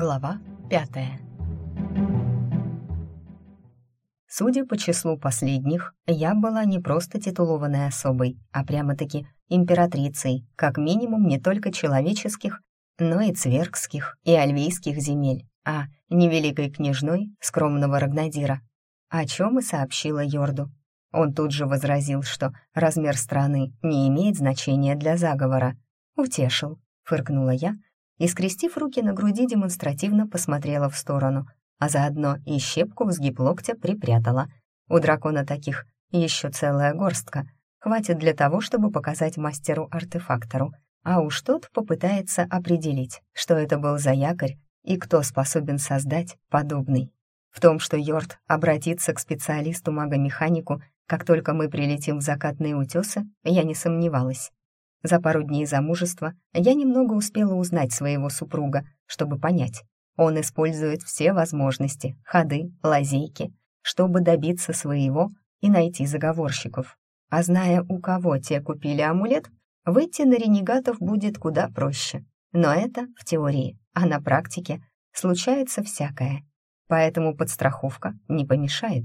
Глава пятая Судя по числу последних, я была не просто титулованной особой, а прямо-таки императрицей, как минимум не только человеческих, но и цвергских и альвийских земель, а не великой княжной скромного Рагнадира, о чем и сообщила Йорду. Он тут же возразил, что размер страны не имеет значения для заговора. «Утешил», — фыркнула я, и, скрестив руки на груди, демонстративно посмотрела в сторону, а заодно и щепку в сгиб локтя припрятала. У дракона таких еще целая горстка. Хватит для того, чтобы показать мастеру-артефактору, а уж тот попытается определить, что это был за якорь и кто способен создать подобный. В том, что Йорд обратится к специалисту-магомеханику, как только мы прилетим в закатные утесы, я не сомневалась. За пару дней замужества я немного успела узнать своего супруга, чтобы понять. Он использует все возможности, ходы, лазейки, чтобы добиться своего и найти заговорщиков. А зная, у кого те купили амулет, выйти на ренегатов будет куда проще. Но это в теории, а на практике случается всякое. Поэтому подстраховка не помешает.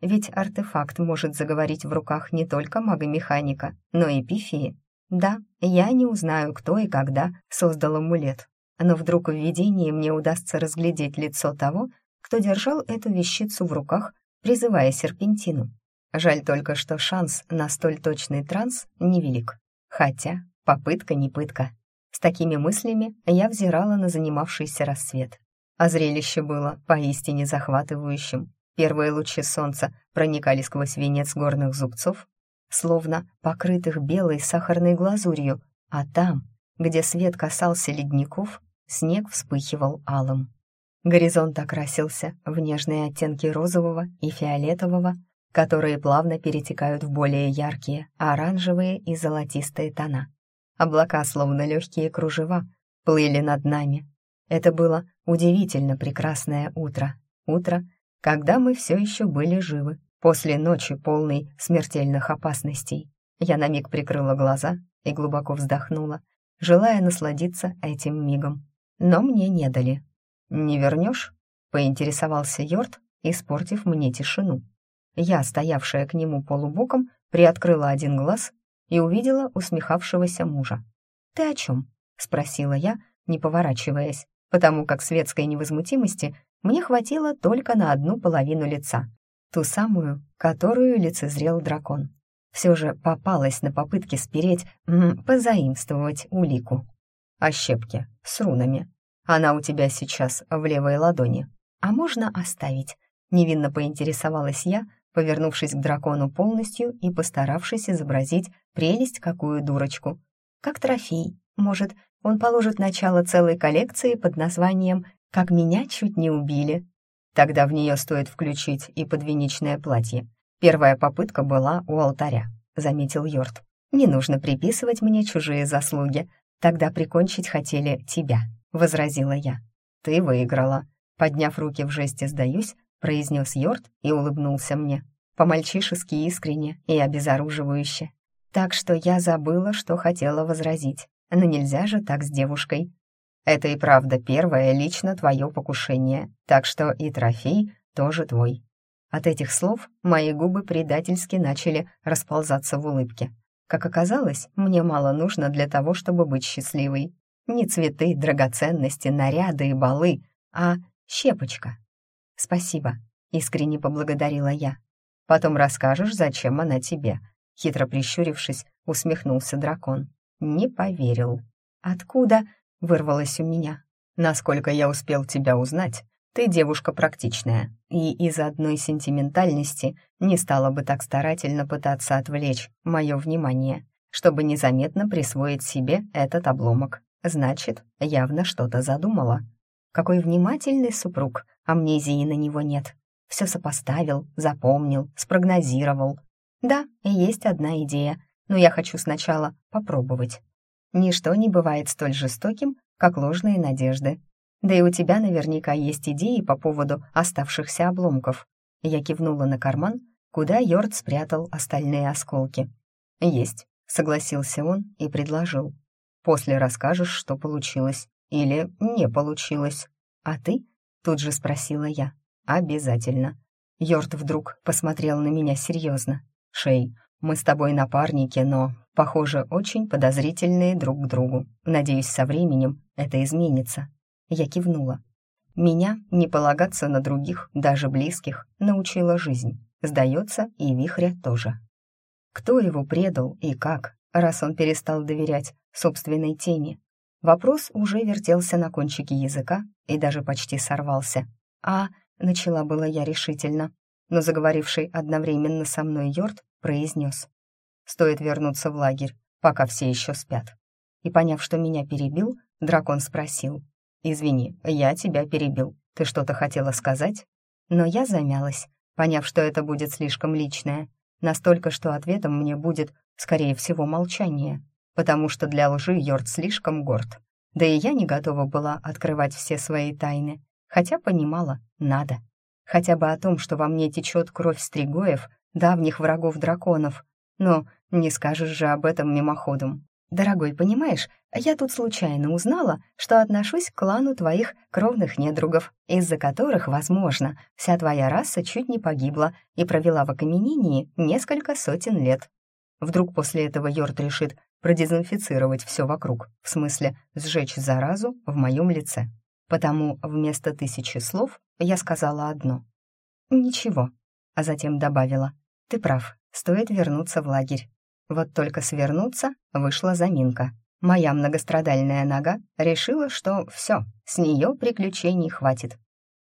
Ведь артефакт может заговорить в руках не только мага-механика, но и пифии. Да, я не узнаю, кто и когда создал амулет, но вдруг в видении мне удастся разглядеть лицо того, кто держал эту вещицу в руках, призывая серпентину. Жаль только, что шанс на столь точный транс невелик. Хотя попытка не пытка. С такими мыслями я взирала на занимавшийся рассвет. А зрелище было поистине захватывающим. Первые лучи солнца проникали сквозь венец горных зубцов, словно покрытых белой сахарной глазурью, а там, где свет касался ледников, снег вспыхивал алым. Горизонт окрасился в нежные оттенки розового и фиолетового, которые плавно перетекают в более яркие, оранжевые и золотистые тона. Облака, словно легкие кружева, плыли над нами. Это было удивительно прекрасное утро. Утро, когда мы все еще были живы, после ночи полной смертельных опасностей. Я на миг прикрыла глаза и глубоко вздохнула, желая насладиться этим мигом. Но мне не дали. «Не вернешь?» — поинтересовался Йорд, испортив мне тишину. Я, стоявшая к нему полубоком, приоткрыла один глаз и увидела усмехавшегося мужа. «Ты о чем?» — спросила я, не поворачиваясь, потому как светской невозмутимости мне хватило только на одну половину лица, ту самую, которую лицезрел дракон. Все же попалась на попытке спереть, позаимствовать улику. О щепке с рунами. Она у тебя сейчас в левой ладони. А можно оставить? Невинно поинтересовалась я, повернувшись к дракону полностью и постаравшись изобразить прелесть какую дурочку. Как трофей. Может, он положит начало целой коллекции под названием как меня чуть не убили. Тогда в нее стоит включить и подвенечное платье. Первая попытка была у алтаря, заметил Йорд. Не нужно приписывать мне чужие заслуги. Тогда прикончить хотели тебя, возразила я. Ты выиграла. Подняв руки в жесте «сдаюсь», произнес Йорд и улыбнулся мне. По-мальчишески искренне и обезоруживающе. Так что я забыла, что хотела возразить. Но нельзя же так с девушкой. Это и правда первое лично твое покушение, так что и трофей тоже твой». От этих слов мои губы предательски начали расползаться в улыбке. Как оказалось, мне мало нужно для того, чтобы быть счастливой. Не цветы, драгоценности, наряды и балы, а щепочка. «Спасибо», — искренне поблагодарила я. «Потом расскажешь, зачем она тебе», — хитро прищурившись, усмехнулся дракон. «Не поверил». «Откуда?» Вырвалось у меня. «Насколько я успел тебя узнать, ты девушка практичная, и из одной сентиментальности не стала бы так старательно пытаться отвлечь мое внимание, чтобы незаметно присвоить себе этот обломок. Значит, явно что-то задумала. Какой внимательный супруг, амнезии на него нет. Все сопоставил, запомнил, спрогнозировал. Да, есть одна идея, но я хочу сначала попробовать. Ничто не бывает столь жестоким, как ложные надежды. Да и у тебя наверняка есть идеи по поводу оставшихся обломков. Я кивнула на карман, куда Йорд спрятал остальные осколки. «Есть», — согласился он и предложил. «После расскажешь, что получилось или не получилось». «А ты?» — тут же спросила я. «Обязательно». Йорд вдруг посмотрел на меня серьезно. «Шей, мы с тобой напарники, но, похоже, очень подозрительные друг к другу. Надеюсь, со временем это изменится». Я кивнула. Меня не полагаться на других, даже близких, научила жизнь. Сдается, и вихря тоже. Кто его предал и как, раз он перестал доверять собственной тени? Вопрос уже вертелся на кончике языка и даже почти сорвался. «А...» — начала была я решительно, но заговоривший одновременно со мной Йорд произнес. «Стоит вернуться в лагерь, пока все еще спят». И, поняв, что меня перебил, дракон спросил. «Извини, я тебя перебил. Ты что-то хотела сказать?» Но я замялась, поняв, что это будет слишком личное. Настолько, что ответом мне будет, скорее всего, молчание, потому что для лжи Йорд слишком горд. Да и я не готова была открывать все свои тайны, хотя понимала, надо. Хотя бы о том, что во мне течет кровь стригоев, давних врагов драконов. Но не скажешь же об этом мимоходом. Дорогой, понимаешь, я тут случайно узнала, что отношусь к клану твоих кровных недругов, из-за которых, возможно, вся твоя раса чуть не погибла и провела в окаменении несколько сотен лет. Вдруг после этого Йорд решит продезинфицировать все вокруг, в смысле сжечь заразу в моем лице. Потому вместо тысячи слов я сказала одно. «Ничего», а затем добавила. «Ты прав, стоит вернуться в лагерь». Вот только свернуться вышла заминка. Моя многострадальная нога решила, что все, с нее приключений хватит.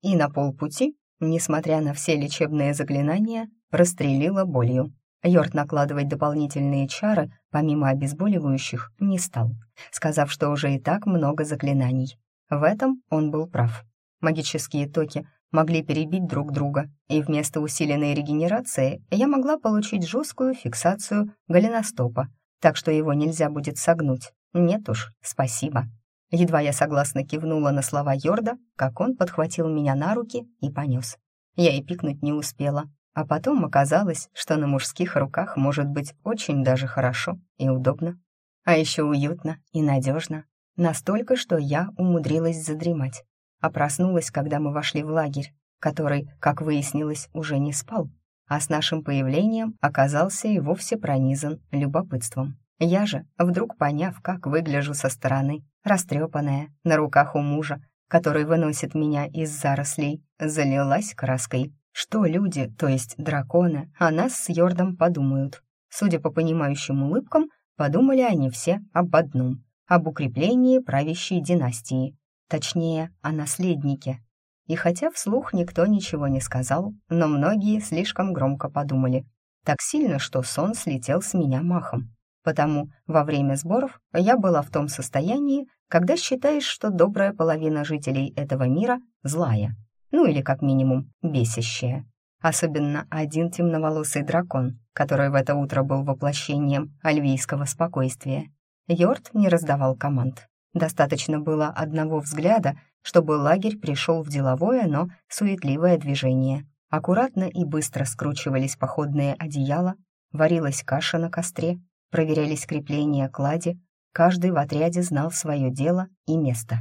И на полпути, несмотря на все лечебные заклинания, прострелила болью. Йорд накладывать дополнительные чары, помимо обезболивающих, не стал, сказав, что уже и так много заклинаний. В этом он был прав. Магические токи могли перебить друг друга, и вместо усиленной регенерации я могла получить жесткую фиксацию голеностопа, так что его нельзя будет согнуть. Нет уж, спасибо. Едва я согласно кивнула на слова Йорда, как он подхватил меня на руки и понес. Я и пикнуть не успела, а потом оказалось, что на мужских руках может быть очень даже хорошо и удобно. А еще уютно и надежно. Настолько, что я умудрилась задремать а проснулась, когда мы вошли в лагерь, который, как выяснилось, уже не спал, а с нашим появлением оказался и вовсе пронизан любопытством. Я же, вдруг поняв, как выгляжу со стороны, растрепанная, на руках у мужа, который выносит меня из зарослей, залилась краской. Что люди, то есть драконы, о нас с Йордом подумают? Судя по понимающим улыбкам, подумали они все об одном — об укреплении правящей династии, точнее, о наследнике. И хотя вслух никто ничего не сказал, но многие слишком громко подумали. Так сильно, что сон слетел с меня махом. Потому во время сборов я была в том состоянии, когда считаешь, что добрая половина жителей этого мира злая, ну или как минимум бесящая. Особенно один темноволосый дракон, который в это утро был воплощением альвийского спокойствия. Йорд не раздавал команд. Достаточно было одного взгляда, чтобы лагерь пришел в деловое, но суетливое движение. Аккуратно и быстро скручивались походные одеяла, варилась каша на костре, проверялись крепления клади, каждый в отряде знал свое дело и место.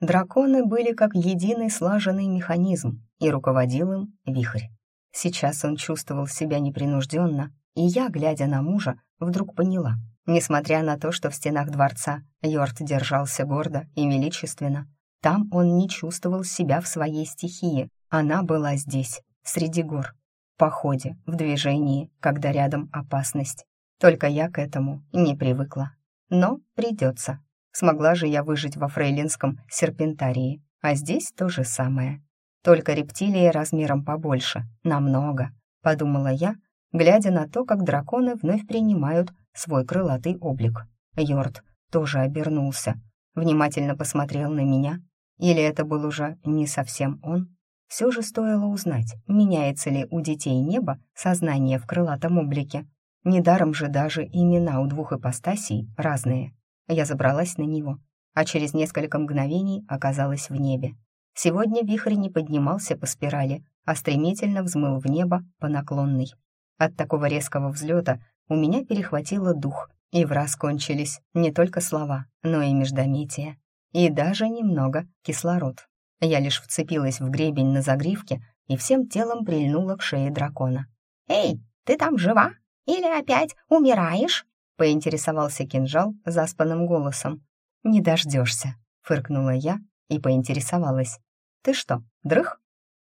Драконы были как единый слаженный механизм, и руководил им вихрь. Сейчас он чувствовал себя непринужденно, и я, глядя на мужа, вдруг поняла — Несмотря на то, что в стенах дворца Йорд держался гордо и величественно, там он не чувствовал себя в своей стихии. Она была здесь, среди гор, в походе, в движении, когда рядом опасность. Только я к этому не привыкла. Но придется. Смогла же я выжить во фрейлинском серпентарии, а здесь то же самое. Только рептилии размером побольше, намного, подумала я, глядя на то, как драконы вновь принимают свой крылатый облик. Йорд тоже обернулся, внимательно посмотрел на меня. Или это был уже не совсем он? Все же стоило узнать, меняется ли у детей неба сознание в крылатом облике. Недаром же даже имена у двух ипостасей разные. Я забралась на него, а через несколько мгновений оказалась в небе. Сегодня вихрь не поднимался по спирали, а стремительно взмыл в небо по наклонной. От такого резкого взлета у меня перехватило дух, и в кончились не только слова, но и междометия, и даже немного кислород. Я лишь вцепилась в гребень на загривке и всем телом прильнула к шее дракона. «Эй, ты там жива? Или опять умираешь?» — поинтересовался кинжал заспанным голосом. «Не дождешься», — фыркнула я и поинтересовалась. «Ты что, дрых?»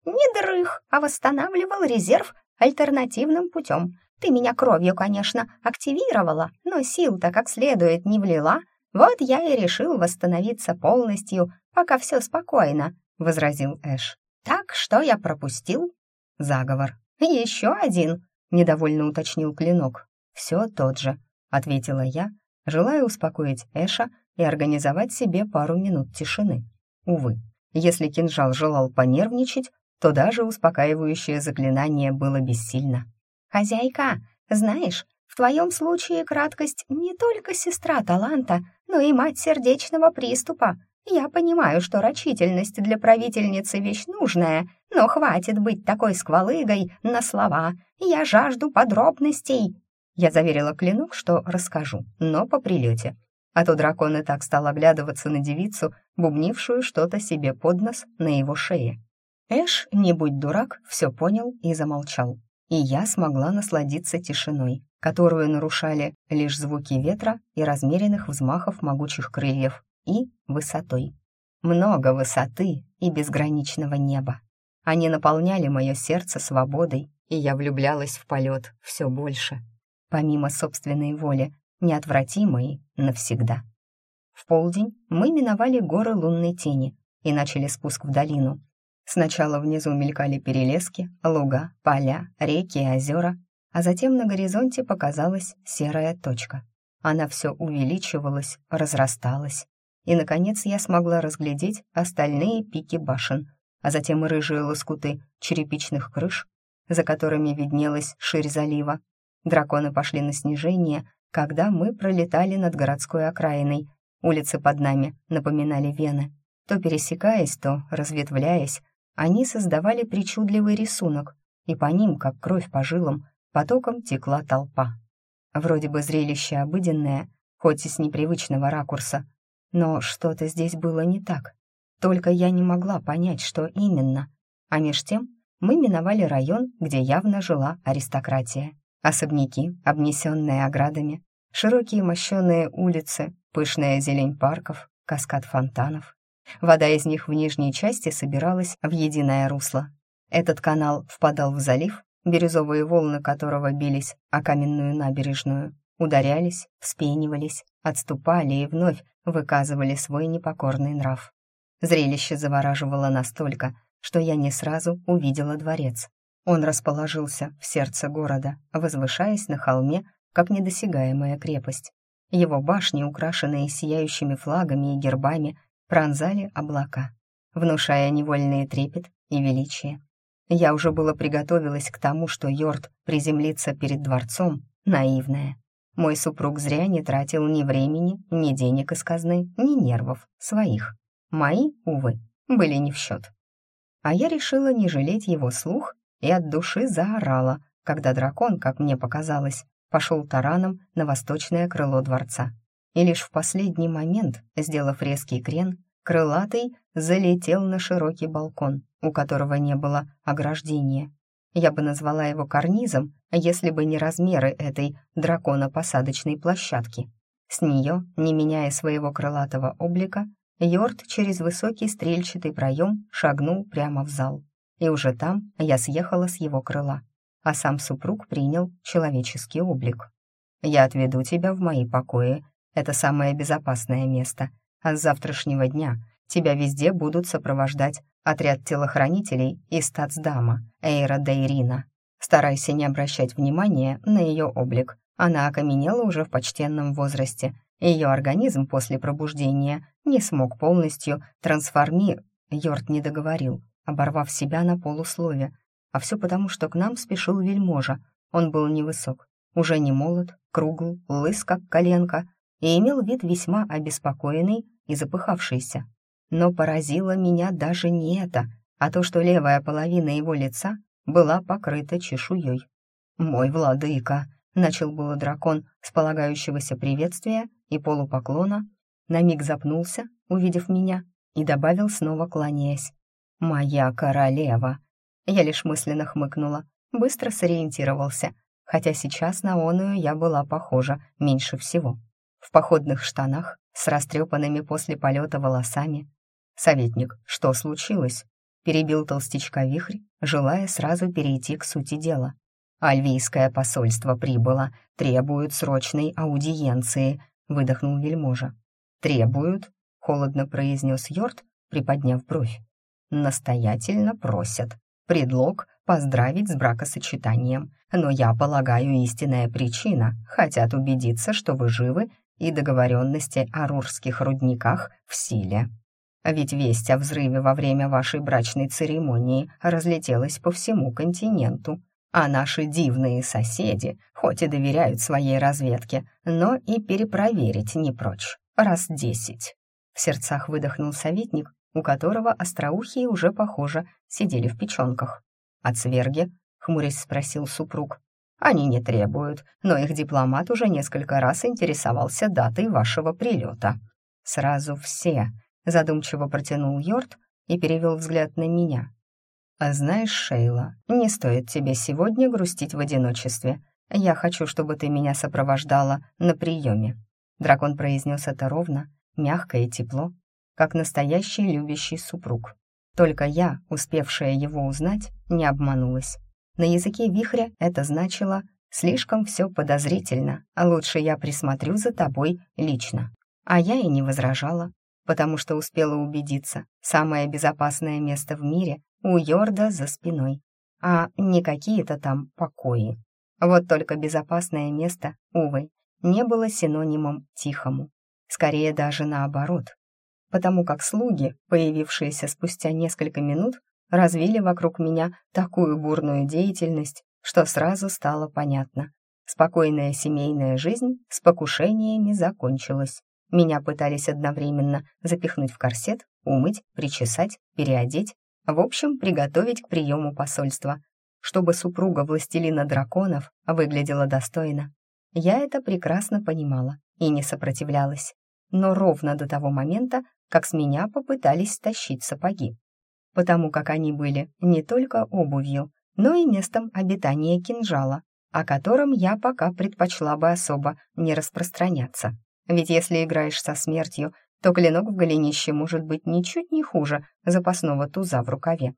«Не дрых, а восстанавливал резерв альтернативным путем. Ты меня кровью, конечно, активировала, но сил-то как следует не влила. Вот я и решил восстановиться полностью, пока все спокойно», — возразил Эш. «Так, что я пропустил?» «Заговор». «Еще один», — недовольно уточнил клинок. «Все тот же», — ответила я, желая успокоить Эша и организовать себе пару минут тишины. Увы, если кинжал желал понервничать, то даже успокаивающее заклинание было бессильно. «Хозяйка, знаешь, в твоем случае краткость не только сестра таланта, но и мать сердечного приступа. Я понимаю, что рачительность для правительницы вещь нужная, но хватит быть такой сквалыгой на слова. Я жажду подробностей». Я заверила клинок, что расскажу, но по прилете. А то дракон и так стал оглядываться на девицу, бубнившую что-то себе под нос на его шее. Эш, не будь дурак, все понял и замолчал. И я смогла насладиться тишиной, которую нарушали лишь звуки ветра и размеренных взмахов могучих крыльев, и высотой. Много высоты и безграничного неба. Они наполняли мое сердце свободой, и я влюблялась в полет все больше. Помимо собственной воли, неотвратимой навсегда. В полдень мы миновали горы лунной тени и начали спуск в долину, Сначала внизу мелькали перелески, луга, поля, реки и озера, а затем на горизонте показалась серая точка. Она все увеличивалась, разрасталась. И, наконец, я смогла разглядеть остальные пики башен, а затем рыжие лоскуты черепичных крыш, за которыми виднелась ширь залива. Драконы пошли на снижение, когда мы пролетали над городской окраиной. Улицы под нами напоминали вены, то пересекаясь, то разветвляясь, они создавали причудливый рисунок, и по ним, как кровь по жилам, потоком текла толпа. Вроде бы зрелище обыденное, хоть и с непривычного ракурса, но что-то здесь было не так. Только я не могла понять, что именно. А меж тем мы миновали район, где явно жила аристократия. Особняки, обнесенные оградами, широкие мощеные улицы, пышная зелень парков, каскад фонтанов. Вода из них в нижней части собиралась в единое русло. Этот канал впадал в залив, бирюзовые волны которого бились о каменную набережную, ударялись, вспенивались, отступали и вновь выказывали свой непокорный нрав. Зрелище завораживало настолько, что я не сразу увидела дворец. Он расположился в сердце города, возвышаясь на холме, как недосягаемая крепость. Его башни, украшенные сияющими флагами и гербами, пронзали облака, внушая невольный трепет и величие. Я уже было приготовилась к тому, что Йорд приземлится перед дворцом, наивная. Мой супруг зря не тратил ни времени, ни денег из казны, ни нервов, своих. Мои, увы, были не в счет. А я решила не жалеть его слух и от души заорала, когда дракон, как мне показалось, пошел тараном на восточное крыло дворца и лишь в последний момент, сделав резкий крен, крылатый залетел на широкий балкон, у которого не было ограждения. Я бы назвала его карнизом, если бы не размеры этой драконопосадочной площадки. С нее, не меняя своего крылатого облика, Йорд через высокий стрельчатый проем шагнул прямо в зал. И уже там я съехала с его крыла, а сам супруг принял человеческий облик. «Я отведу тебя в мои покои это самое безопасное место. А с завтрашнего дня тебя везде будут сопровождать отряд телохранителей и стацдама Эйра Дейрина. Старайся не обращать внимания на ее облик. Она окаменела уже в почтенном возрасте. Ее организм после пробуждения не смог полностью трансформи... Йорд не договорил, оборвав себя на полуслове. А все потому, что к нам спешил вельможа. Он был невысок, уже не молод, кругл, лыс, как коленка, и имел вид весьма обеспокоенный и запыхавшийся. Но поразило меня даже не это, а то, что левая половина его лица была покрыта чешуей. «Мой владыка!» — начал было дракон с полагающегося приветствия и полупоклона, на миг запнулся, увидев меня, и добавил снова кланяясь. «Моя королева!» Я лишь мысленно хмыкнула, быстро сориентировался, хотя сейчас на оную я была похожа меньше всего. В походных штанах, с растрепанными после полета волосами. «Советник, что случилось?» перебил толстячка вихрь, желая сразу перейти к сути дела. «Альвийское посольство прибыло, требуют срочной аудиенции», — выдохнул вельможа. «Требуют?» — холодно произнес Йорд, приподняв бровь. «Настоятельно просят. Предлог — поздравить с бракосочетанием. Но я полагаю, истинная причина — хотят убедиться, что вы живы и договоренности о рурских рудниках в силе. Ведь весть о взрыве во время вашей брачной церемонии разлетелась по всему континенту. А наши дивные соседи, хоть и доверяют своей разведке, но и перепроверить не прочь. Раз десять. В сердцах выдохнул советник, у которого остроухие уже, похоже, сидели в печенках. «От сверги?» — хмурясь спросил супруг. «Они не требуют, но их дипломат уже несколько раз интересовался датой вашего прилета». «Сразу все», — задумчиво протянул Йорд и перевел взгляд на меня. «А знаешь, Шейла, не стоит тебе сегодня грустить в одиночестве. Я хочу, чтобы ты меня сопровождала на приеме». Дракон произнес это ровно, мягко и тепло, как настоящий любящий супруг. Только я, успевшая его узнать, не обманулась. На языке вихря это значило «слишком все подозрительно, а лучше я присмотрю за тобой лично». А я и не возражала, потому что успела убедиться, самое безопасное место в мире у Йорда за спиной, а не какие-то там покои. Вот только безопасное место, увы, не было синонимом тихому. Скорее даже наоборот. Потому как слуги, появившиеся спустя несколько минут, развили вокруг меня такую бурную деятельность, что сразу стало понятно. Спокойная семейная жизнь с покушениями закончилась. Меня пытались одновременно запихнуть в корсет, умыть, причесать, переодеть, в общем, приготовить к приему посольства, чтобы супруга властелина драконов выглядела достойно. Я это прекрасно понимала и не сопротивлялась. Но ровно до того момента, как с меня попытались стащить сапоги. Потому как они были не только обувью, но и местом обитания кинжала, о котором я пока предпочла бы особо не распространяться. Ведь если играешь со смертью, то клинок в голенище может быть ничуть не хуже запасного туза в рукаве.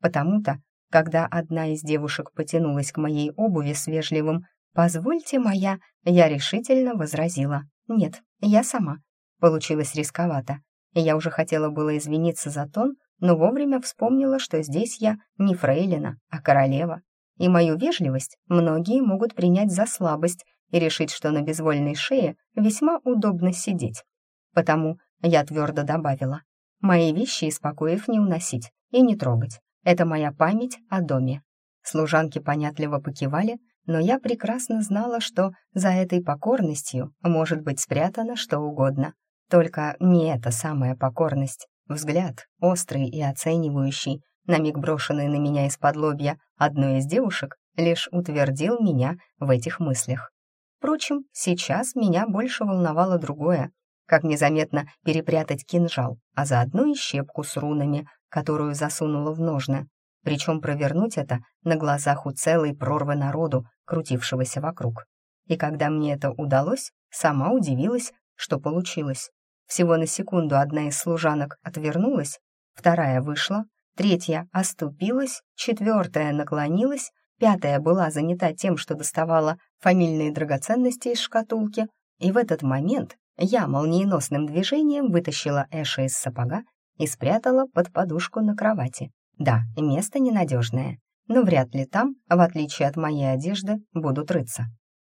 Потому-то, когда одна из девушек потянулась к моей обуви с вежливым «Позвольте, моя», я решительно возразила «Нет, я сама». Получилось рисковато, я уже хотела было извиниться за тон, но вовремя вспомнила, что здесь я не фрейлина, а королева, и мою вежливость многие могут принять за слабость и решить, что на безвольной шее весьма удобно сидеть. Потому я твердо добавила, мои вещи из покоев не уносить и не трогать. Это моя память о доме. Служанки понятливо покивали, но я прекрасно знала, что за этой покорностью может быть спрятано что угодно. Только не эта самая покорность. Взгляд, острый и оценивающий, на миг брошенный на меня из-под лобья одной из девушек, лишь утвердил меня в этих мыслях. Впрочем, сейчас меня больше волновало другое как незаметно перепрятать кинжал, а заодно и щепку с рунами, которую засунула в ножны. Причем провернуть это на глазах у целой прорвы народу, крутившегося вокруг. И когда мне это удалось, сама удивилась, что получилось. Всего на секунду одна из служанок отвернулась, вторая вышла, третья оступилась, четвертая наклонилась, пятая была занята тем, что доставала фамильные драгоценности из шкатулки, и в этот момент я молниеносным движением вытащила Эша из сапога и спрятала под подушку на кровати. Да, место ненадежное, но вряд ли там, в отличие от моей одежды, будут рыться.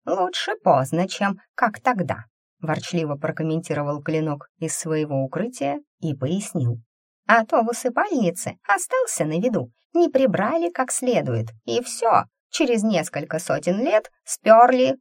«Лучше поздно, чем как тогда», — ворчливо прокомментировал клинок из своего укрытия и пояснил. «А то в усыпальнице остался на виду, не прибрали как следует, и все, через несколько сотен лет сперли».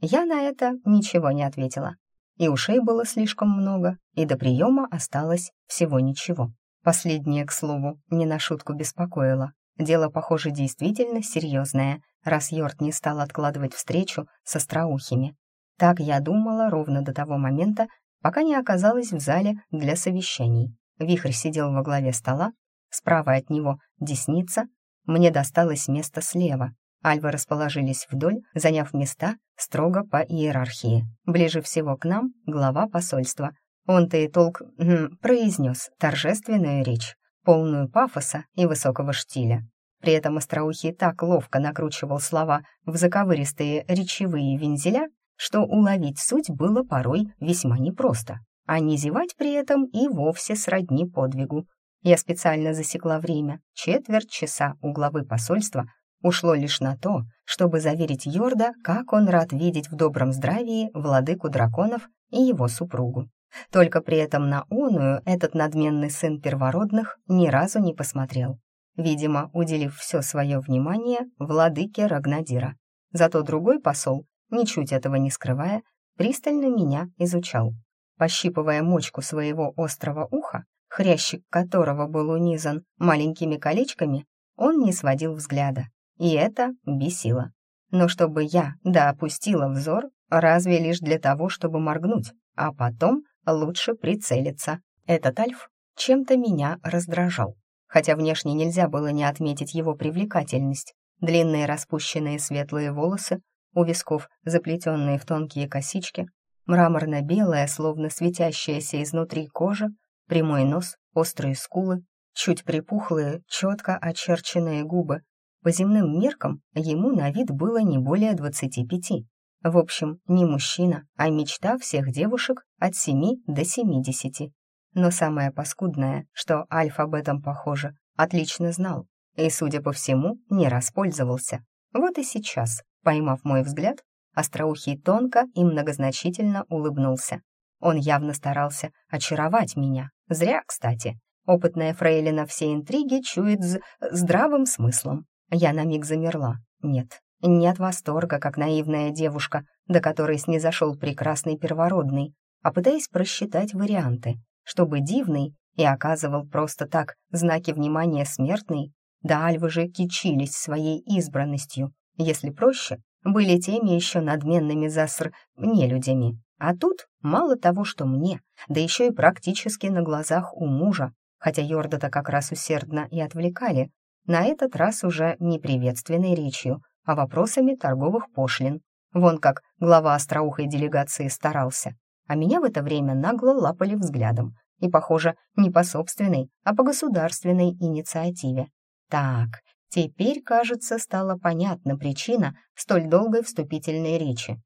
Я на это ничего не ответила, и ушей было слишком много, и до приема осталось всего ничего. Последнее, к слову, не на шутку беспокоило. Дело, похоже, действительно серьезное, раз Йорт не стал откладывать встречу со остроухими. Так я думала ровно до того момента, пока не оказалась в зале для совещаний. Вихрь сидел во главе стола, справа от него десница, мне досталось место слева. Альвы расположились вдоль, заняв места строго по иерархии. Ближе всего к нам глава посольства. Он-то и толк м, произнес торжественную речь, полную пафоса и высокого штиля. При этом Остроухий так ловко накручивал слова в заковыристые речевые вензеля, что уловить суть было порой весьма непросто, а не зевать при этом и вовсе сродни подвигу. Я специально засекла время, четверть часа у главы посольства ушло лишь на то, чтобы заверить Йорда, как он рад видеть в добром здравии владыку драконов и его супругу. Только при этом на оную этот надменный сын первородных ни разу не посмотрел, видимо, уделив все свое внимание владыке Рагнадира. Зато другой посол, ничуть этого не скрывая, пристально меня изучал. Пощипывая мочку своего острого уха, хрящик которого был унизан маленькими колечками, он не сводил взгляда, и это бесило. Но чтобы я да опустила взор, разве лишь для того, чтобы моргнуть, а потом лучше прицелиться. Этот Альф чем-то меня раздражал, хотя внешне нельзя было не отметить его привлекательность. Длинные распущенные светлые волосы, у висков заплетенные в тонкие косички, мраморно-белая, словно светящаяся изнутри кожа, прямой нос, острые скулы, чуть припухлые, четко очерченные губы. По земным меркам ему на вид было не более двадцати пяти. В общем, не мужчина, а мечта всех девушек от семи до семидесяти. Но самое паскудное, что Альф об этом, похоже, отлично знал и, судя по всему, не распользовался. Вот и сейчас, поймав мой взгляд, Остроухий тонко и многозначительно улыбнулся. Он явно старался очаровать меня. Зря, кстати. Опытная фрейлина все интриги чует с здравым смыслом. Я на миг замерла. Нет, не от восторга, как наивная девушка, до которой снизошел прекрасный первородный, а пытаясь просчитать варианты, чтобы дивный и оказывал просто так знаки внимания смертный, да альвы же кичились своей избранностью, если проще, были теми еще надменными заср нелюдями. А тут мало того, что мне, да еще и практически на глазах у мужа, хотя Йорда-то как раз усердно и отвлекали, на этот раз уже не приветственной речью, а вопросами торговых пошлин. Вон как глава остроухой делегации старался. А меня в это время нагло лапали взглядом. И, похоже, не по собственной, а по государственной инициативе. Так, теперь, кажется, стала понятна причина столь долгой вступительной речи.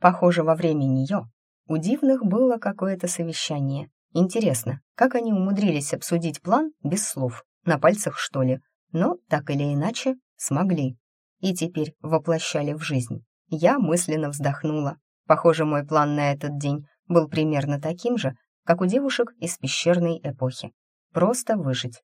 Похоже, во время нее у дивных было какое-то совещание. Интересно, как они умудрились обсудить план без слов, на пальцах, что ли? Но, так или иначе, смогли и теперь воплощали в жизнь. Я мысленно вздохнула. Похоже, мой план на этот день был примерно таким же, как у девушек из пещерной эпохи. Просто выжить.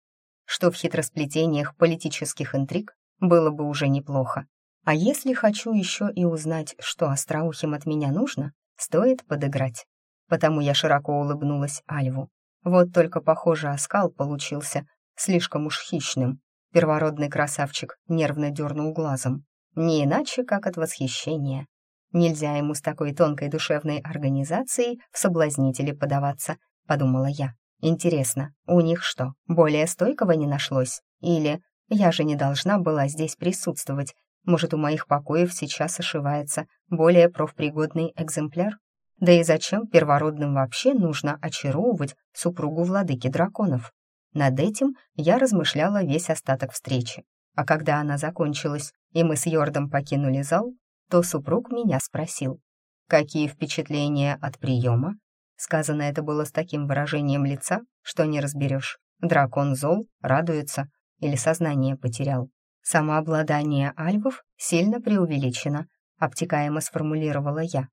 Что в хитросплетениях политических интриг было бы уже неплохо. А если хочу еще и узнать, что остроухим от меня нужно, стоит подыграть. Потому я широко улыбнулась Альву. Вот только, похоже, оскал получился слишком уж хищным, Первородный красавчик нервно дернул глазом. Не иначе, как от восхищения. Нельзя ему с такой тонкой душевной организацией в соблазнители подаваться, подумала я. Интересно, у них что, более стойкого не нашлось? Или я же не должна была здесь присутствовать? Может, у моих покоев сейчас ошивается более профпригодный экземпляр? Да и зачем первородным вообще нужно очаровывать супругу владыки драконов? Над этим я размышляла весь остаток встречи. А когда она закончилась, и мы с Йордом покинули зал, то супруг меня спросил, «Какие впечатления от приема?» Сказано это было с таким выражением лица, что не разберешь. Дракон зол, радуется или сознание потерял. Самообладание альвов сильно преувеличено, обтекаемо сформулировала я.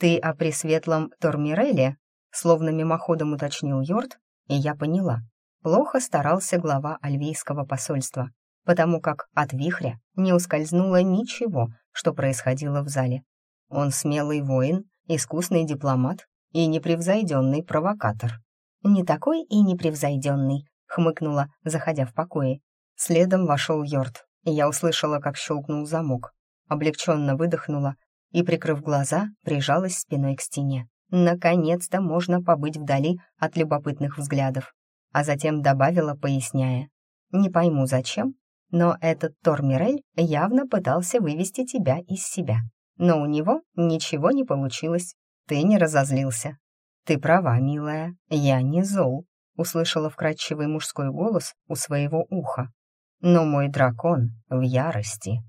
«Ты о пресветлом Тормиреле?» Словно мимоходом уточнил Йорд, и я поняла плохо старался глава альвийского посольства, потому как от вихря не ускользнуло ничего, что происходило в зале. Он смелый воин, искусный дипломат и непревзойденный провокатор. «Не такой и непревзойденный», — хмыкнула, заходя в покое. Следом вошел Йорд, и я услышала, как щелкнул замок. Облегченно выдохнула и, прикрыв глаза, прижалась спиной к стене. Наконец-то можно побыть вдали от любопытных взглядов а затем добавила, поясняя. Не пойму, зачем, но этот Тормирель явно пытался вывести тебя из себя. Но у него ничего не получилось. Ты не разозлился. Ты права, милая, я не зол, услышала вкрадчивый мужской голос у своего уха. Но мой дракон в ярости.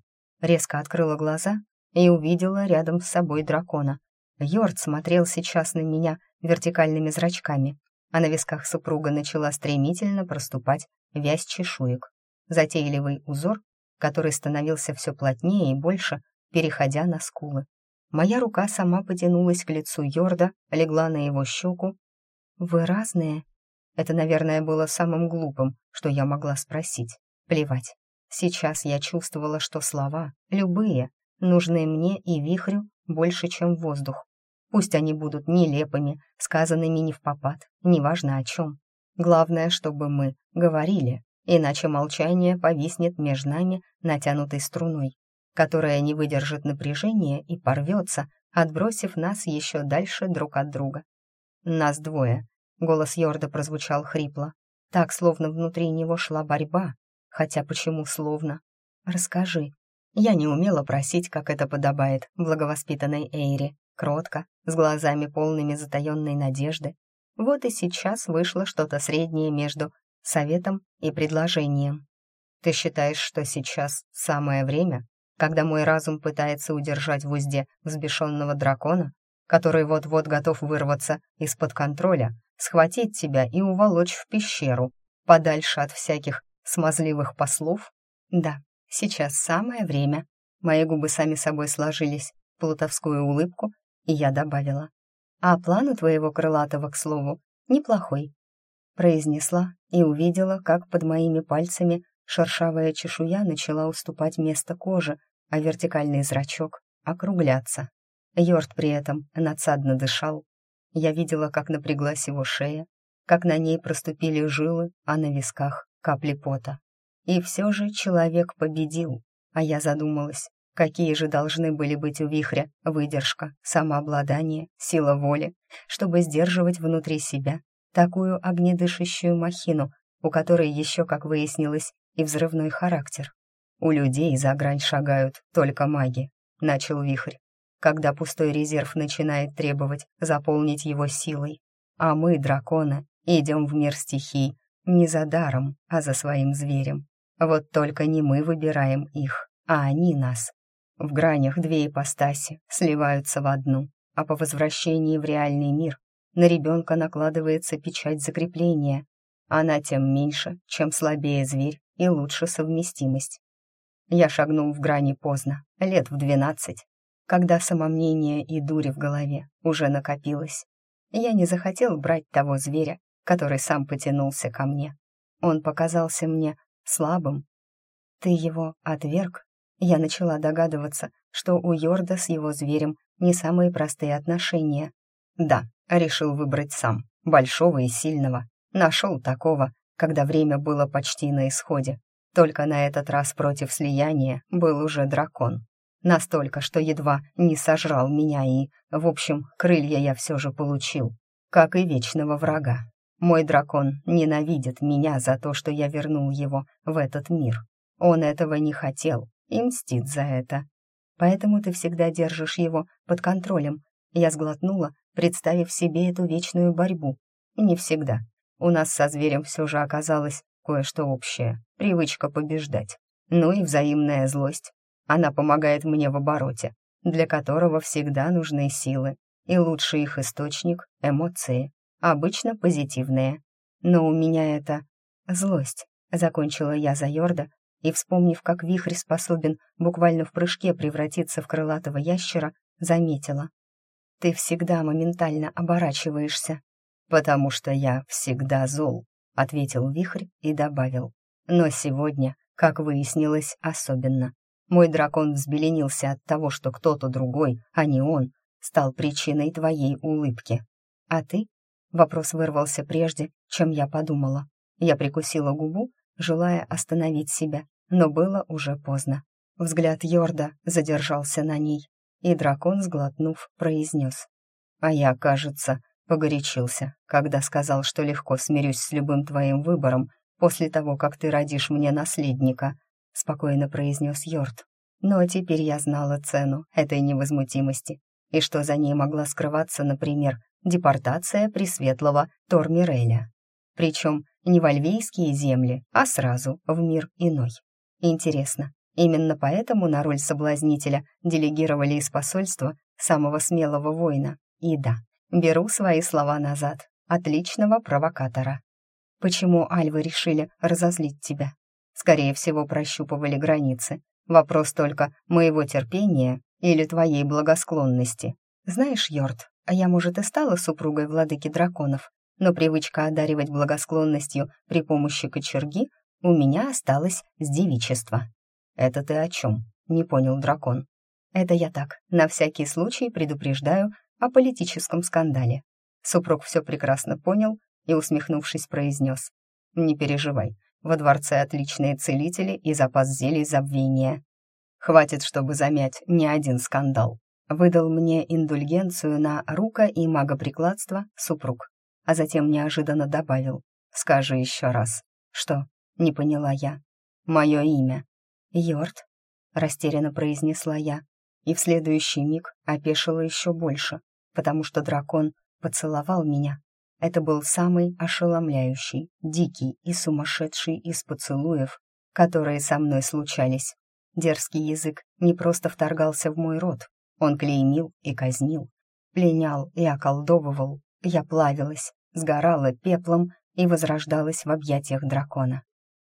Резко открыла глаза и увидела рядом с собой дракона. Йорд смотрел сейчас на меня вертикальными зрачками, а на висках супруга начала стремительно проступать вязь чешуек. Затейливый узор, который становился все плотнее и больше, переходя на скулы. Моя рука сама потянулась к лицу Йорда, легла на его щеку. «Вы разные?» Это, наверное, было самым глупым, что я могла спросить. Плевать. Сейчас я чувствовала, что слова, любые, нужны мне и вихрю больше, чем воздух. Пусть они будут нелепыми, сказанными не в попад, неважно о чем. Главное, чтобы мы говорили, иначе молчание повиснет между нами натянутой струной, которая не выдержит напряжения и порвется, отбросив нас еще дальше друг от друга. «Нас двое», — голос Йорда прозвучал хрипло, так, словно внутри него шла борьба, хотя почему словно? «Расскажи». Я не умела просить, как это подобает благовоспитанной Эйре, кротко, с глазами полными затаенной надежды. Вот и сейчас вышло что-то среднее между советом и предложением. Ты считаешь, что сейчас самое время, когда мой разум пытается удержать в узде взбешенного дракона, который вот-вот готов вырваться из-под контроля, схватить тебя и уволочь в пещеру, подальше от всяких смазливых послов? Да, сейчас самое время. Мои губы сами собой сложились в плутовскую улыбку, и я добавила. А план у твоего крылатого, к слову, неплохой произнесла и увидела, как под моими пальцами шершавая чешуя начала уступать место кожи, а вертикальный зрачок округляться. Йорд при этом надсадно дышал. Я видела, как напряглась его шея, как на ней проступили жилы, а на висках капли пота. И все же человек победил, а я задумалась, какие же должны были быть у вихря выдержка, самообладание, сила воли, чтобы сдерживать внутри себя такую огнедышащую махину, у которой еще, как выяснилось, и взрывной характер. У людей за грань шагают только маги, начал вихрь, когда пустой резерв начинает требовать заполнить его силой. А мы, драконы, идем в мир стихий не за даром, а за своим зверем. Вот только не мы выбираем их, а они нас. В гранях две ипостаси сливаются в одну, а по возвращении в реальный мир на ребенка накладывается печать закрепления. Она тем меньше, чем слабее зверь и лучше совместимость. Я шагнул в грани поздно, лет в двенадцать, когда самомнение и дури в голове уже накопилось. Я не захотел брать того зверя, который сам потянулся ко мне. Он показался мне слабым. Ты его отверг? Я начала догадываться, что у Йорда с его зверем не самые простые отношения. Да, Решил выбрать сам, большого и сильного. Нашел такого, когда время было почти на исходе. Только на этот раз против слияния был уже дракон. Настолько, что едва не сожрал меня и, в общем, крылья я все же получил, как и вечного врага. Мой дракон ненавидит меня за то, что я вернул его в этот мир. Он этого не хотел и мстит за это. Поэтому ты всегда держишь его под контролем. Я сглотнула, представив себе эту вечную борьбу. Не всегда. У нас со зверем все же оказалось кое-что общее, привычка побеждать. Ну и взаимная злость. Она помогает мне в обороте, для которого всегда нужны силы, и лучший их источник — эмоции, обычно позитивные. Но у меня это злость, закончила я за Йорда, и, вспомнив, как вихрь способен буквально в прыжке превратиться в крылатого ящера, заметила. Ты всегда моментально оборачиваешься. «Потому что я всегда зол», — ответил Вихрь и добавил. «Но сегодня, как выяснилось, особенно. Мой дракон взбеленился от того, что кто-то другой, а не он, стал причиной твоей улыбки. А ты?» Вопрос вырвался прежде, чем я подумала. Я прикусила губу, желая остановить себя, но было уже поздно. Взгляд Йорда задержался на ней, и дракон, сглотнув, произнес. «А я, кажется, погорячился, когда сказал, что легко смирюсь с любым твоим выбором после того, как ты родишь мне наследника», — спокойно произнес Йорд. Но теперь я знала цену этой невозмутимости, и что за ней могла скрываться, например, депортация Пресветлого Тормиреля. Причем не в альвейские земли, а сразу в мир иной. Интересно, именно поэтому на роль соблазнителя делегировали из посольства самого смелого воина. И да, беру свои слова назад. Отличного провокатора. Почему альвы решили разозлить тебя? Скорее всего, прощупывали границы. Вопрос только моего терпения или твоей благосклонности. Знаешь, Йорд, а я, может, и стала супругой владыки драконов, но привычка одаривать благосклонностью при помощи кочерги у меня осталась с девичества. «Это ты о чем?» — не понял дракон. «Это я так, на всякий случай предупреждаю о политическом скандале». Супруг все прекрасно понял и, усмехнувшись, произнес. «Не переживай, во дворце отличные целители и запас зелий забвения. Хватит, чтобы замять не один скандал». Выдал мне индульгенцию на рука и магоприкладство супруг, а затем неожиданно добавил. «Скажи еще раз». «Что?» — не поняла я. «Мое имя». «Йорд», — растерянно произнесла я, и в следующий миг опешила еще больше, потому что дракон поцеловал меня. Это был самый ошеломляющий, дикий и сумасшедший из поцелуев, которые со мной случались. Дерзкий язык не просто вторгался в мой рот, он клеймил и казнил, пленял и околдовывал. Я плавилась, сгорала пеплом и возрождалась в объятиях дракона.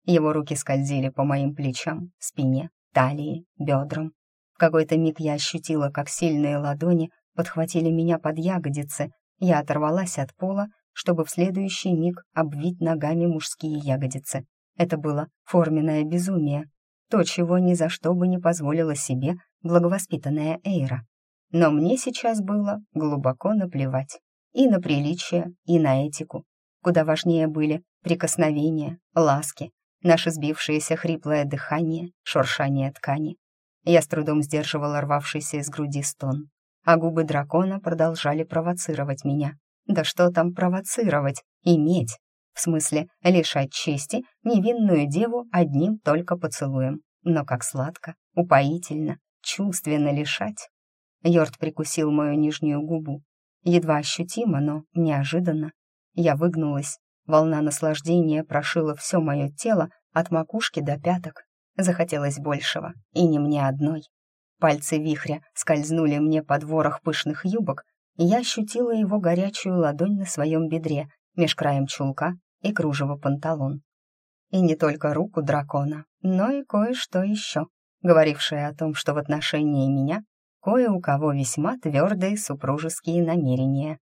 Его руки скользили по моим плечам, спине, талии, бедрам. В какой-то миг я ощутила, как сильные ладони подхватили меня под ягодицы. Я оторвалась от пола, чтобы в следующий миг обвить ногами мужские ягодицы. Это было форменное безумие. То, чего ни за что бы не позволила себе благовоспитанная Эйра. Но мне сейчас было глубоко наплевать. И на приличие, и на этику. Куда важнее были прикосновения, ласки, наше сбившееся хриплое дыхание, шуршание ткани. Я с трудом сдерживала рвавшийся из груди стон, а губы дракона продолжали провоцировать меня. Да что там провоцировать? Иметь. В смысле, лишать чести невинную деву одним только поцелуем. Но как сладко, упоительно, чувственно лишать. Йорд прикусил мою нижнюю губу. Едва ощутимо, но неожиданно. Я выгнулась, Волна наслаждения прошила все мое тело от макушки до пяток. Захотелось большего, и не мне одной. Пальцы вихря скользнули мне под ворох пышных юбок, и я ощутила его горячую ладонь на своем бедре, меж краем чулка и кружева панталон. И не только руку дракона, но и кое-что еще, говорившее о том, что в отношении меня кое у кого весьма твердые супружеские намерения.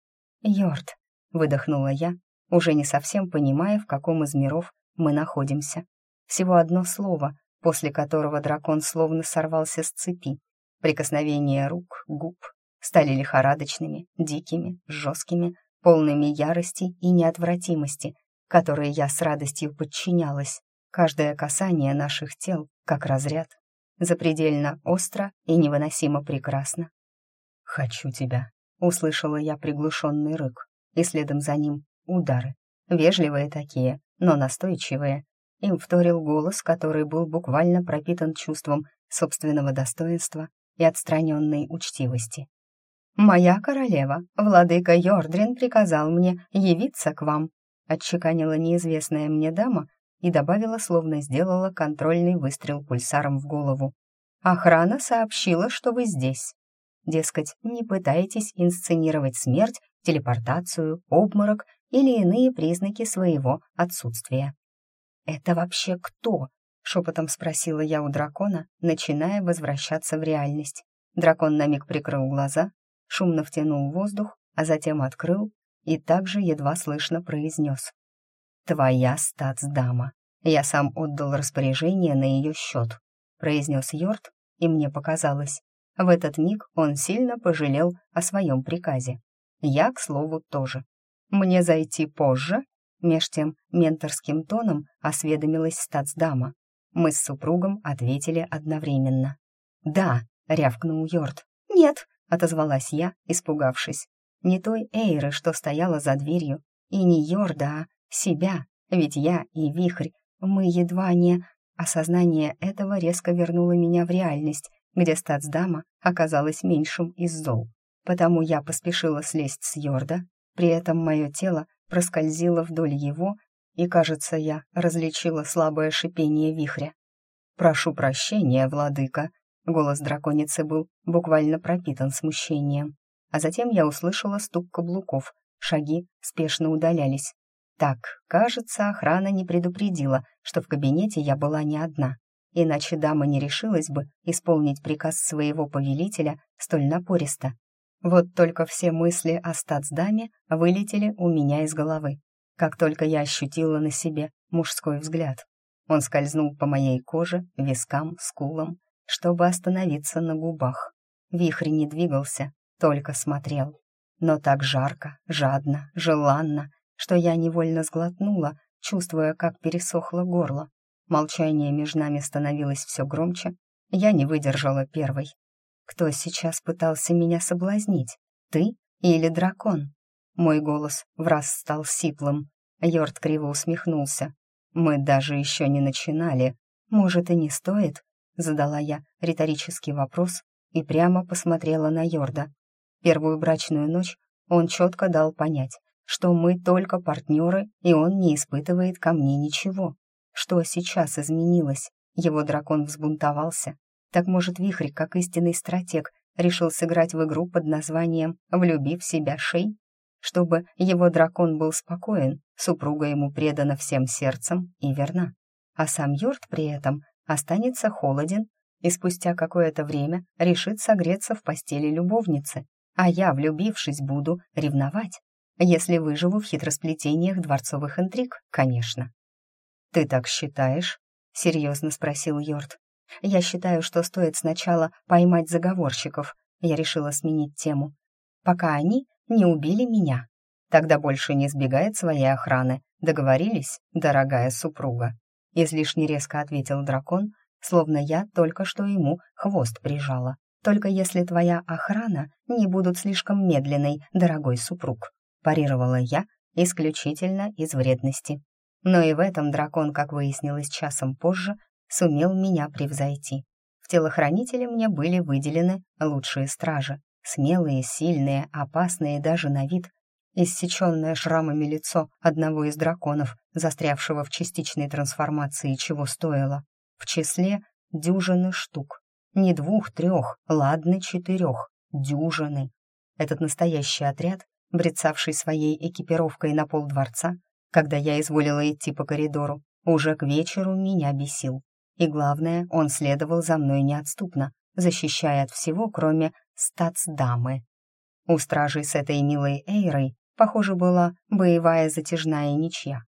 «Йорд», — выдохнула я, уже не совсем понимая, в каком из миров мы находимся. Всего одно слово, после которого дракон словно сорвался с цепи. Прикосновения рук, губ стали лихорадочными, дикими, жесткими, полными ярости и неотвратимости, которые я с радостью подчинялась. Каждое касание наших тел, как разряд, запредельно остро и невыносимо прекрасно. «Хочу тебя», — услышала я приглушенный рык, и следом за ним удары. Вежливые такие, но настойчивые. Им вторил голос, который был буквально пропитан чувством собственного достоинства и отстраненной учтивости. «Моя королева, владыка Йордрин, приказал мне явиться к вам», отчеканила неизвестная мне дама и добавила, словно сделала контрольный выстрел пульсаром в голову. «Охрана сообщила, что вы здесь. Дескать, не пытайтесь инсценировать смерть, телепортацию, обморок или иные признаки своего отсутствия. «Это вообще кто?» — шепотом спросила я у дракона, начиная возвращаться в реальность. Дракон на миг прикрыл глаза, шумно втянул воздух, а затем открыл и также едва слышно произнес. «Твоя статсдама. Я сам отдал распоряжение на ее счет», — произнес Йорд, и мне показалось. В этот миг он сильно пожалел о своем приказе. Я, к слову, тоже. «Мне зайти позже?» Меж тем менторским тоном осведомилась стацдама. Мы с супругом ответили одновременно. «Да», — рявкнул Йорд. «Нет», — отозвалась я, испугавшись. Не той Эйры, что стояла за дверью, и не Йорда, а себя, Ведь я и вихрь, мы едва не... Осознание этого резко вернуло меня в реальность, где стацдама оказалась меньшим из зол. Потому я поспешила слезть с Йорда, при этом мое тело проскользило вдоль его, и, кажется, я различила слабое шипение вихря. «Прошу прощения, владыка», — голос драконицы был буквально пропитан смущением. А затем я услышала стук каблуков, шаги спешно удалялись. Так, кажется, охрана не предупредила, что в кабинете я была не одна, иначе дама не решилась бы исполнить приказ своего повелителя столь напористо. Вот только все мысли о стацдаме вылетели у меня из головы, как только я ощутила на себе мужской взгляд. Он скользнул по моей коже, вискам, скулам, чтобы остановиться на губах. Вихрь не двигался, только смотрел. Но так жарко, жадно, желанно, что я невольно сглотнула, чувствуя, как пересохло горло. Молчание между нами становилось все громче. Я не выдержала первой. Кто сейчас пытался меня соблазнить? Ты или дракон? Мой голос враз стал сиплым. Йорд криво усмехнулся. Мы даже еще не начинали. Может, и не стоит? Задала я риторический вопрос и прямо посмотрела на Йорда. Первую брачную ночь он четко дал понять, что мы только партнеры, и он не испытывает ко мне ничего. Что сейчас изменилось? Его дракон взбунтовался. Так может, Вихрь, как истинный стратег, решил сыграть в игру под названием «Влюби в себя шей»? Чтобы его дракон был спокоен, супруга ему предана всем сердцем и верна. А сам Йорд при этом останется холоден и спустя какое-то время решит согреться в постели любовницы, а я, влюбившись, буду ревновать. Если выживу в хитросплетениях дворцовых интриг, конечно. «Ты так считаешь?» — серьезно спросил Йорд. «Я считаю, что стоит сначала поймать заговорщиков», — я решила сменить тему, «пока они не убили меня. Тогда больше не сбегает своей охраны. Договорились, дорогая супруга?» Излишне резко ответил дракон, словно я только что ему хвост прижала. «Только если твоя охрана не будут слишком медленной, дорогой супруг», парировала я исключительно из вредности. Но и в этом дракон, как выяснилось часом позже, сумел меня превзойти. В телохранителе мне были выделены лучшие стражи, смелые, сильные, опасные даже на вид. Иссеченное шрамами лицо одного из драконов, застрявшего в частичной трансформации, чего стоило. В числе дюжины штук. Не двух-трех, ладно, четырех, дюжины. Этот настоящий отряд брецавший своей экипировкой на пол дворца, когда я изволила идти по коридору, уже к вечеру меня бесил. И главное, он следовал за мной неотступно, защищая от всего, кроме стацдамы. У стражей с этой милой Эйрой, похоже, была боевая затяжная ничья.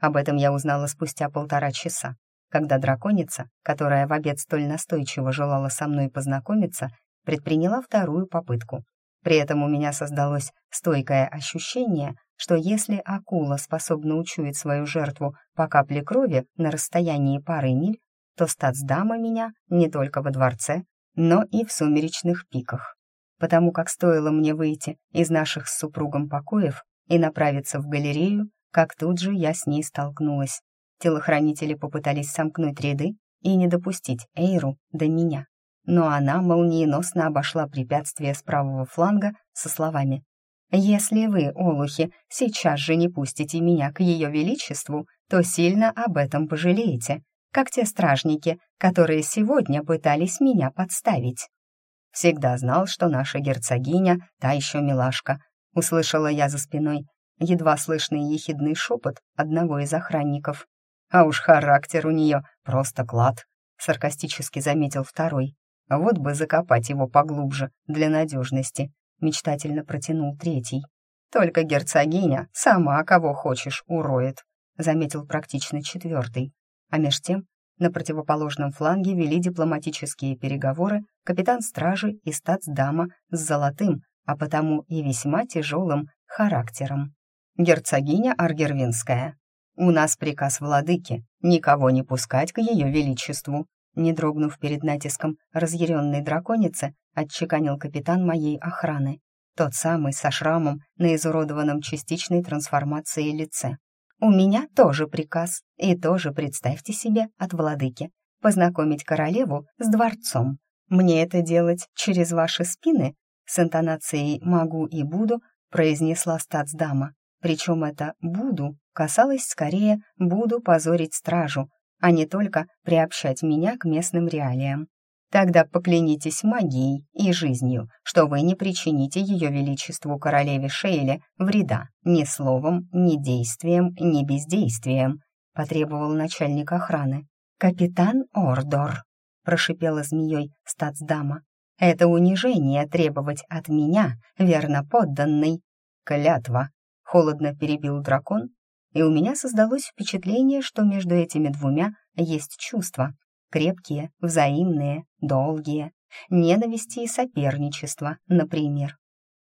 Об этом я узнала спустя полтора часа, когда драконица, которая в обед столь настойчиво желала со мной познакомиться, предприняла вторую попытку. При этом у меня создалось стойкое ощущение, что если акула способна учуять свою жертву по капле крови на расстоянии пары миль, то стацдама меня не только во дворце, но и в сумеречных пиках. Потому как стоило мне выйти из наших с супругом покоев и направиться в галерею, как тут же я с ней столкнулась. Телохранители попытались сомкнуть ряды и не допустить Эйру до меня но она молниеносно обошла препятствие с правого фланга со словами «Если вы, олухи, сейчас же не пустите меня к ее величеству, то сильно об этом пожалеете, как те стражники, которые сегодня пытались меня подставить». Всегда знал, что наша герцогиня — та еще милашка. Услышала я за спиной едва слышный ехидный шепот одного из охранников. «А уж характер у нее просто клад», — саркастически заметил второй. Вот бы закопать его поглубже, для надежности, мечтательно протянул третий. Только герцогиня сама кого хочешь уроет, заметил практично четвертый. А меж тем на противоположном фланге вели дипломатические переговоры капитан стражи и стацдама с золотым, а потому и весьма тяжелым характером. Герцогиня Аргервинская. У нас приказ владыки никого не пускать к ее величеству, не дрогнув перед натиском разъяренной драконицы, отчеканил капитан моей охраны. Тот самый со шрамом на изуродованном частичной трансформации лице. У меня тоже приказ, и тоже, представьте себе, от владыки, познакомить королеву с дворцом. Мне это делать через ваши спины?» С интонацией «могу и буду» произнесла стацдама. Причем это «буду» касалось скорее «буду позорить стражу», а не только приобщать меня к местным реалиям. Тогда поклянитесь магией и жизнью, что вы не причините ее величеству королеве Шейле вреда ни словом, ни действием, ни бездействием», — потребовал начальник охраны. «Капитан Ордор», — прошипела змеей стацдама. «Это унижение требовать от меня, верно подданный». «Клятва», — холодно перебил дракон, и у меня создалось впечатление, что между этими двумя есть чувства, крепкие, взаимные, долгие, ненависти и соперничества, например.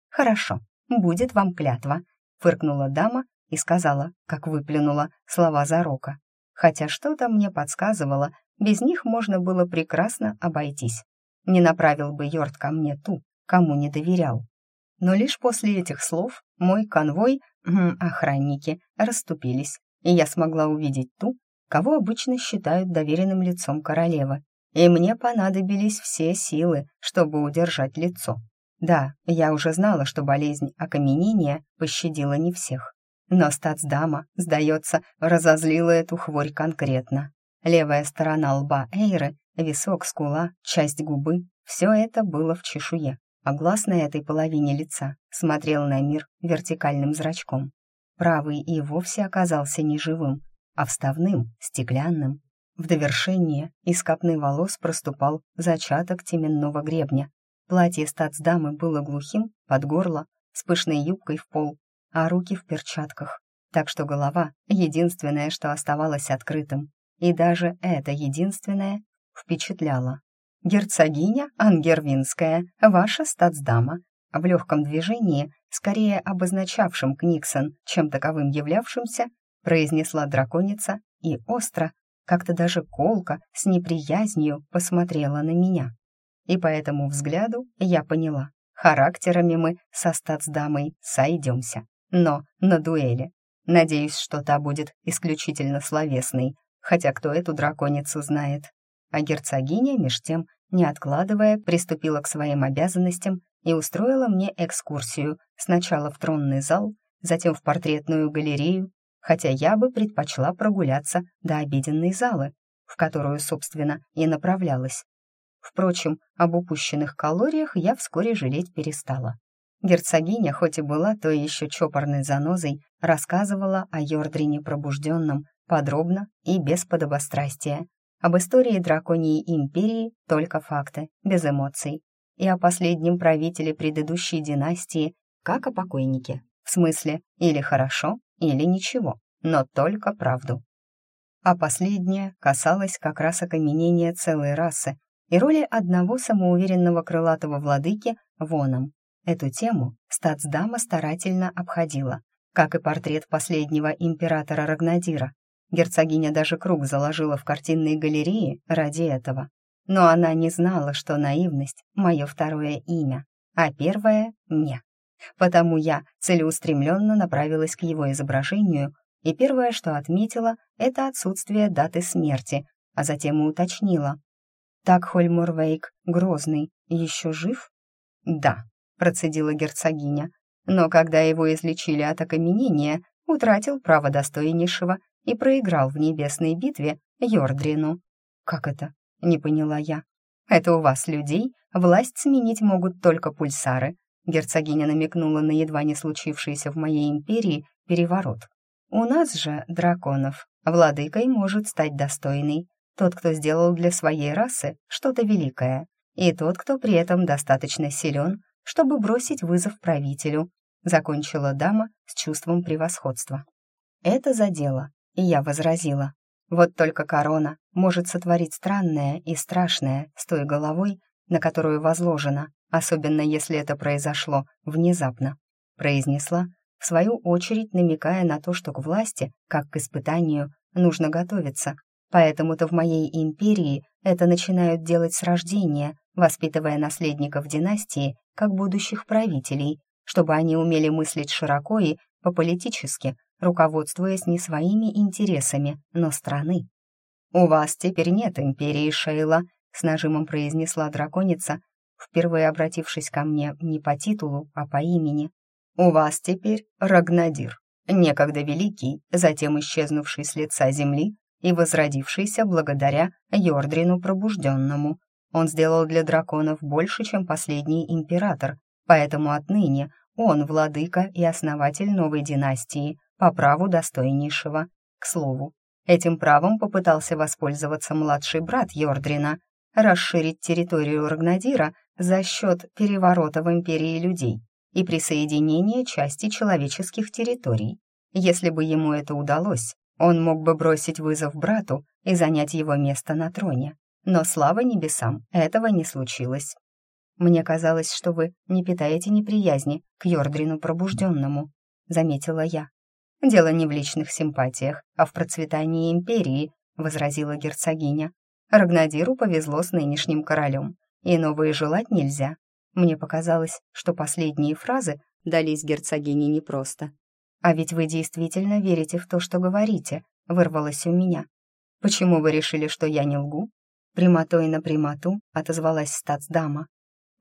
«Хорошо, будет вам клятва», — фыркнула дама и сказала, как выплюнула слова зарока. Хотя что-то мне подсказывало, без них можно было прекрасно обойтись. Не направил бы Йорд ко мне ту, кому не доверял. Но лишь после этих слов мой конвой, охранники, расступились, и я смогла увидеть ту, кого обычно считают доверенным лицом королевы, и мне понадобились все силы, чтобы удержать лицо. Да, я уже знала, что болезнь окаменения пощадила не всех. Но стацдама, сдается, разозлила эту хворь конкретно. Левая сторона лба Эйры, висок, скула, часть губы — все это было в чешуе, а глаз на этой половине лица смотрел на мир вертикальным зрачком. Правый и вовсе оказался неживым, а вставным — стеклянным. В довершение из копны волос проступал зачаток теменного гребня. Платье стацдамы было глухим, под горло, с пышной юбкой в пол, а руки в перчатках. Так что голова — единственное, что оставалось открытым. И даже это единственное впечатляло. «Герцогиня Ангервинская, ваша стацдама», в легком движении, скорее обозначавшем Книксон, чем таковым являвшимся, произнесла драконица и остро, как-то даже колко, с неприязнью посмотрела на меня. И по этому взгляду я поняла, характерами мы со стацдамой сойдемся, но на дуэли. Надеюсь, что та будет исключительно словесной, хотя кто эту драконицу знает. А герцогиня, меж тем, не откладывая, приступила к своим обязанностям и устроила мне экскурсию сначала в тронный зал, затем в портретную галерею, хотя я бы предпочла прогуляться до обеденной залы, в которую, собственно, и направлялась. Впрочем, об упущенных калориях я вскоре жалеть перестала. Герцогиня, хоть и была той еще чопорной занозой, рассказывала о Йордрине пробужденном подробно и без подобострастия. Об истории драконьей империи только факты, без эмоций. И о последнем правителе предыдущей династии, как о покойнике. В смысле, или хорошо, или ничего, но только правду. А последнее касалось как раз окаменения целой расы и роли одного самоуверенного крылатого владыки воном. Эту тему стацдама старательно обходила, как и портрет последнего императора Рагнадира. Герцогиня даже круг заложила в картинной галерее ради этого. Но она не знала, что наивность — мое второе имя, а первое — не. Потому я целеустремленно направилась к его изображению, и первое, что отметила, это отсутствие даты смерти, а затем и уточнила. «Так Хольмурвейк, Грозный, еще жив?» «Да», — процедила герцогиня, «но когда его излечили от окаменения, утратил право достойнейшего и проиграл в небесной битве Йордрину». «Как это?» — не поняла я. «Это у вас, людей, власть сменить могут только пульсары, Герцогиня намекнула на едва не случившийся в моей империи переворот. «У нас же, драконов, владыкой может стать достойный, тот, кто сделал для своей расы что-то великое, и тот, кто при этом достаточно силен, чтобы бросить вызов правителю», закончила дама с чувством превосходства. Это задело, и я возразила. Вот только корона может сотворить странное и страшное с той головой, на которую возложено, особенно если это произошло внезапно», произнесла, в свою очередь намекая на то, что к власти, как к испытанию, нужно готовиться. Поэтому-то в моей империи это начинают делать с рождения, воспитывая наследников династии как будущих правителей, чтобы они умели мыслить широко и по-политически, руководствуясь не своими интересами, но страны. «У вас теперь нет империи, Шейла», — с нажимом произнесла драконица, впервые обратившись ко мне не по титулу, а по имени. «У вас теперь Рагнадир, некогда великий, затем исчезнувший с лица земли и возродившийся благодаря Йордрину Пробужденному. Он сделал для драконов больше, чем последний император, поэтому отныне он владыка и основатель новой династии, по праву достойнейшего. К слову, этим правом попытался воспользоваться младший брат Йордрина, расширить территорию Рагнадира за счет переворота в империи людей и присоединения части человеческих территорий. Если бы ему это удалось, он мог бы бросить вызов брату и занять его место на троне. Но слава небесам, этого не случилось. Мне казалось, что вы не питаете неприязни к Йордрину пробужденному, заметила я. Дело не в личных симпатиях, а в процветании империи, возразила герцогиня. Рагнадиру повезло с нынешним королем, иного и желать нельзя. Мне показалось, что последние фразы дались герцогине непросто. «А ведь вы действительно верите в то, что говорите», — вырвалось у меня. «Почему вы решили, что я не лгу?» Прямотой на прямоту отозвалась стацдама.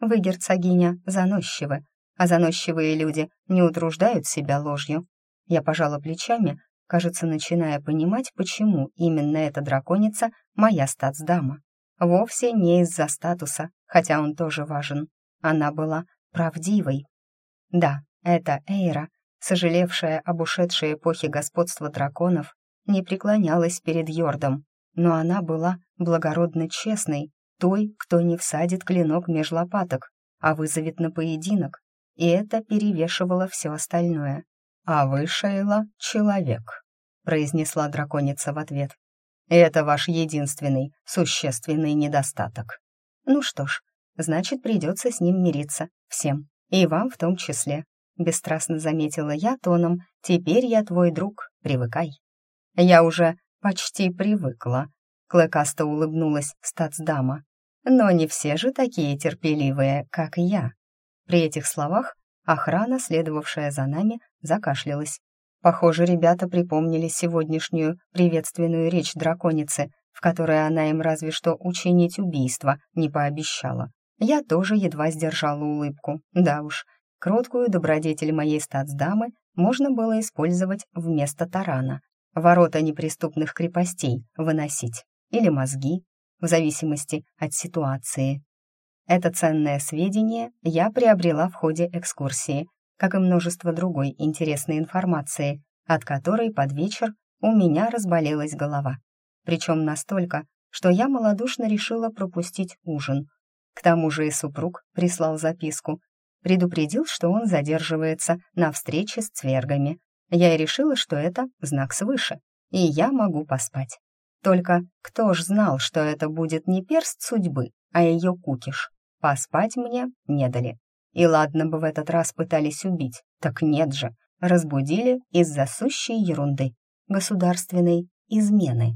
«Вы, герцогиня, заносчивы, а заносчивые люди не утруждают себя ложью». Я пожала плечами, кажется, начиная понимать, почему именно эта драконица моя стацдама. Вовсе не из-за статуса, хотя он тоже важен. Она была правдивой. Да, это Эйра, сожалевшая об ушедшей эпохе господства драконов, не преклонялась перед Йордом, но она была благородно честной, той, кто не всадит клинок меж лопаток, а вызовет на поединок, и это перевешивало все остальное. «А вы, Шейла, человек», — произнесла драконица в ответ. «Это ваш единственный, существенный недостаток. Ну что ж, значит, придется с ним мириться, всем, и вам в том числе», — бесстрастно заметила я тоном «Теперь я твой друг, привыкай». Я уже почти привыкла. Клыкасто улыбнулась стацдама. Но не все же такие терпеливые, как я. При этих словах охрана, следовавшая за нами, закашлялась. Похоже, ребята припомнили сегодняшнюю приветственную речь драконицы, в которой она им разве что учинить убийство не пообещала. Я тоже едва сдержала улыбку. Да уж, кроткую добродетель моей стацдамы можно было использовать вместо тарана ворота неприступных крепостей выносить или мозги, в зависимости от ситуации. Это ценное сведение я приобрела в ходе экскурсии, как и множество другой интересной информации, от которой под вечер у меня разболелась голова. Причем настолько, что я малодушно решила пропустить ужин. К тому же и супруг прислал записку, предупредил, что он задерживается на встрече с цвергами, я и решила, что это знак свыше, и я могу поспать. Только кто ж знал, что это будет не перст судьбы, а ее кукиш? Поспать мне не дали. И ладно бы в этот раз пытались убить, так нет же, разбудили из-за сущей ерунды, государственной измены.